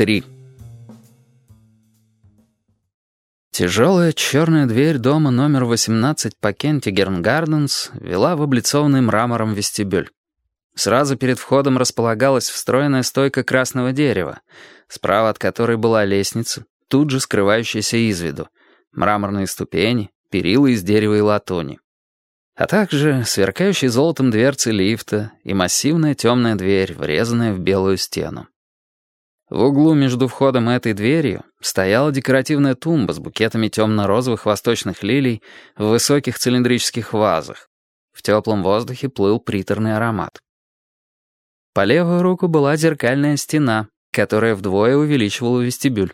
3. Тяжелая черная дверь дома номер 18 по Кентигерн Гарденс вела в облицованный мрамором вестибюль. Сразу перед входом располагалась встроенная стойка красного дерева, справа от которой была лестница, тут же скрывающаяся из виду, мраморные ступени, перила из дерева и латуни. А также сверкающие золотом дверцы лифта и массивная темная дверь, врезанная в белую стену. В углу между входом и этой дверью стояла декоративная тумба с букетами темно-розовых восточных лилий в высоких цилиндрических вазах. В теплом воздухе плыл приторный аромат. По левую руку была зеркальная стена, которая вдвое увеличивала вестибюль.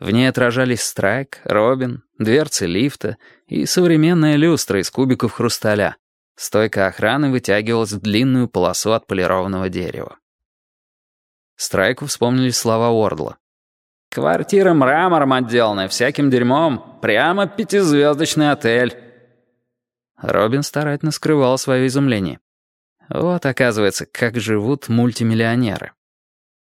В ней отражались Страйк, Робин, дверцы лифта и современная люстра из кубиков хрусталя. Стойка охраны вытягивалась в длинную полосу отполированного дерева. Страйку вспомнили слова Уордла. «Квартира мрамором отделанная, всяким дерьмом. Прямо пятизвездочный отель». Робин старательно скрывал свое изумление. Вот, оказывается, как живут мультимиллионеры.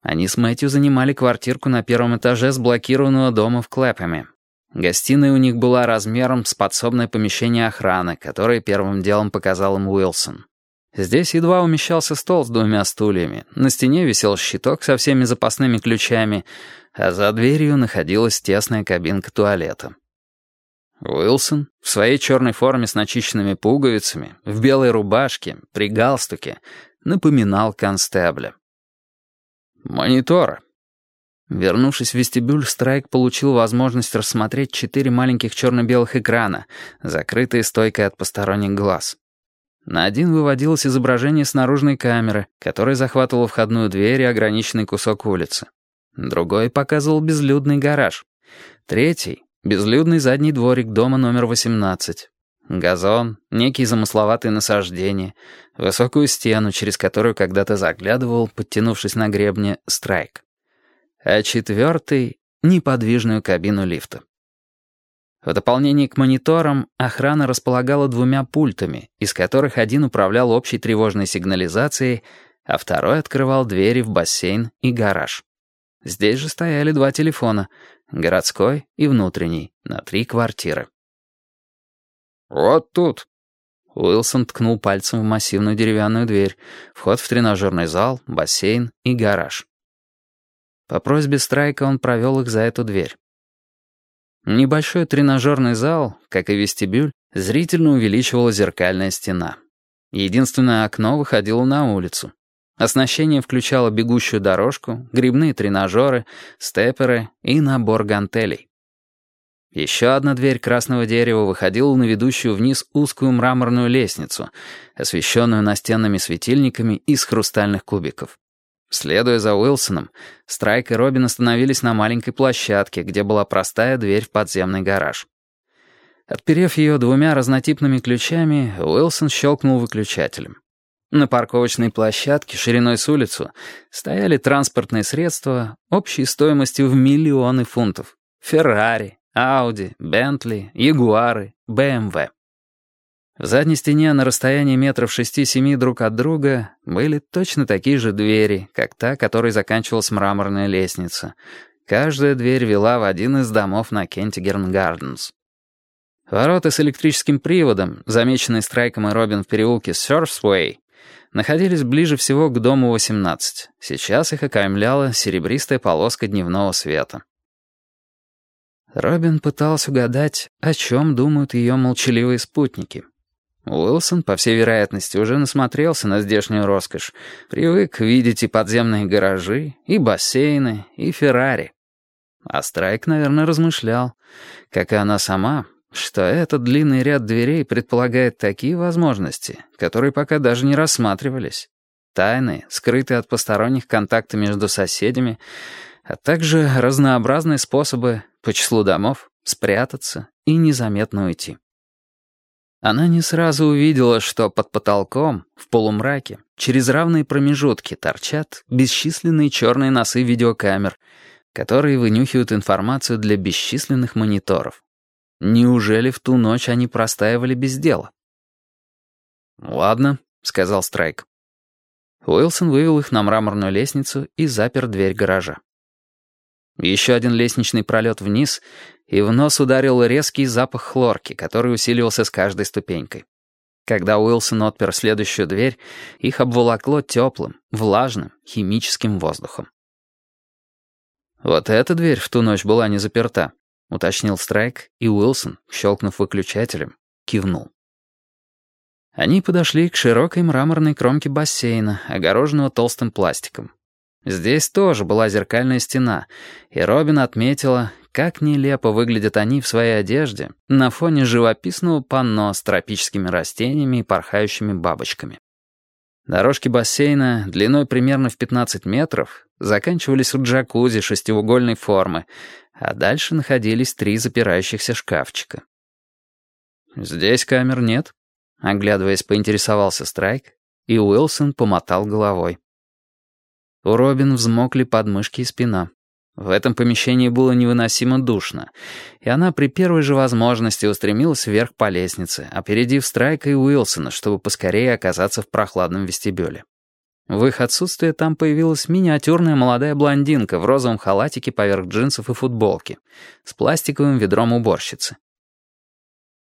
Они с Мэтью занимали квартирку на первом этаже с блокированного дома в Клэпами. Гостиная у них была размером с подсобное помещение охраны, которое первым делом показал им Уилсон. Здесь едва умещался стол с двумя стульями, на стене висел щиток со всеми запасными ключами, а за дверью находилась тесная кабинка туалета. Уилсон в своей черной форме с начищенными пуговицами, в белой рубашке, при галстуке, напоминал констебля. «Монитор». Вернувшись в вестибюль, Страйк получил возможность рассмотреть четыре маленьких черно-белых экрана, закрытые стойкой от посторонних глаз. На один выводилось изображение с наружной камеры, которая захватывала входную дверь и ограниченный кусок улицы. Другой показывал безлюдный гараж. Третий — безлюдный задний дворик дома номер 18. Газон, некие замысловатые насаждения, высокую стену, через которую когда-то заглядывал, подтянувшись на гребне, страйк. А четвертый — неподвижную кабину лифта. В дополнение к мониторам охрана располагала двумя пультами, из которых один управлял общей тревожной сигнализацией, а второй открывал двери в бассейн и гараж. Здесь же стояли два телефона, городской и внутренний, на три квартиры. «Вот тут». Уилсон ткнул пальцем в массивную деревянную дверь, вход в тренажерный зал, бассейн и гараж. По просьбе Страйка он провел их за эту дверь. Небольшой тренажерный зал, как и вестибюль, зрительно увеличивала зеркальная стена. Единственное окно выходило на улицу. Оснащение включало бегущую дорожку, грибные тренажеры, степеры и набор гантелей. Еще одна дверь красного дерева выходила на ведущую вниз узкую мраморную лестницу, освещенную настенными светильниками из хрустальных кубиков. Следуя за Уилсоном, Страйк и Робин остановились на маленькой площадке, где была простая дверь в подземный гараж. Отперев ее двумя разнотипными ключами, Уилсон щелкнул выключателем. На парковочной площадке шириной с улицу стояли транспортные средства общей стоимостью в миллионы фунтов. Феррари, Ауди, Бентли, Ягуары, БМВ. В задней стене на расстоянии метров шести-семи друг от друга были точно такие же двери, как та, которой заканчивалась мраморная лестница. Каждая дверь вела в один из домов на Кентигерн Гарденс. Ворота с электрическим приводом, замеченные Страйком и Робин в переулке Сёрфсвей, находились ближе всего к дому 18. Сейчас их окаймляла серебристая полоска дневного света. Робин пытался угадать, о чем думают ее молчаливые спутники — Уилсон, по всей вероятности, уже насмотрелся на здешнюю роскошь, привык видеть и подземные гаражи, и бассейны, и Феррари. А Страйк, наверное, размышлял, как и она сама, что этот длинный ряд дверей предполагает такие возможности, которые пока даже не рассматривались. Тайны, скрытые от посторонних контакты между соседями, а также разнообразные способы по числу домов спрятаться и незаметно уйти. Она не сразу увидела, что под потолком, в полумраке, через равные промежутки торчат бесчисленные черные носы видеокамер, которые вынюхивают информацию для бесчисленных мониторов. Неужели в ту ночь они простаивали без дела? «Ладно», — сказал Страйк. Уилсон вывел их на мраморную лестницу и запер дверь гаража. Еще один лестничный пролет вниз, и в нос ударил резкий запах хлорки, который усиливался с каждой ступенькой. Когда Уилсон отпер следующую дверь, их обволокло теплым, влажным, химическим воздухом. «Вот эта дверь в ту ночь была не заперта», — уточнил Страйк, и Уилсон, щелкнув выключателем, кивнул. Они подошли к широкой мраморной кромке бассейна, огороженного толстым пластиком. Здесь тоже была зеркальная стена, и Робин отметила, как нелепо выглядят они в своей одежде на фоне живописного панно с тропическими растениями и порхающими бабочками. Дорожки бассейна, длиной примерно в 15 метров, заканчивались у джакузи шестиугольной формы, а дальше находились три запирающихся шкафчика. «Здесь камер нет», — оглядываясь, поинтересовался Страйк, и Уилсон помотал головой. У Робин взмокли подмышки и спина. В этом помещении было невыносимо душно, и она при первой же возможности устремилась вверх по лестнице, опередив Страйка и Уилсона, чтобы поскорее оказаться в прохладном вестибюле. В их отсутствие там появилась миниатюрная молодая блондинка в розовом халатике поверх джинсов и футболки с пластиковым ведром уборщицы.